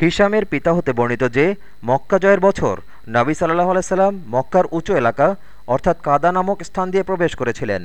হিসামের পিতা হতে বর্ণিত যে মক্কা জয়ের বছর নাবি সাল্লাহ আলাইসাল্লাম মক্কার উঁচু এলাকা, অর্থাৎ কাদা নামক স্থান দিয়ে প্রবেশ করেছিলেন।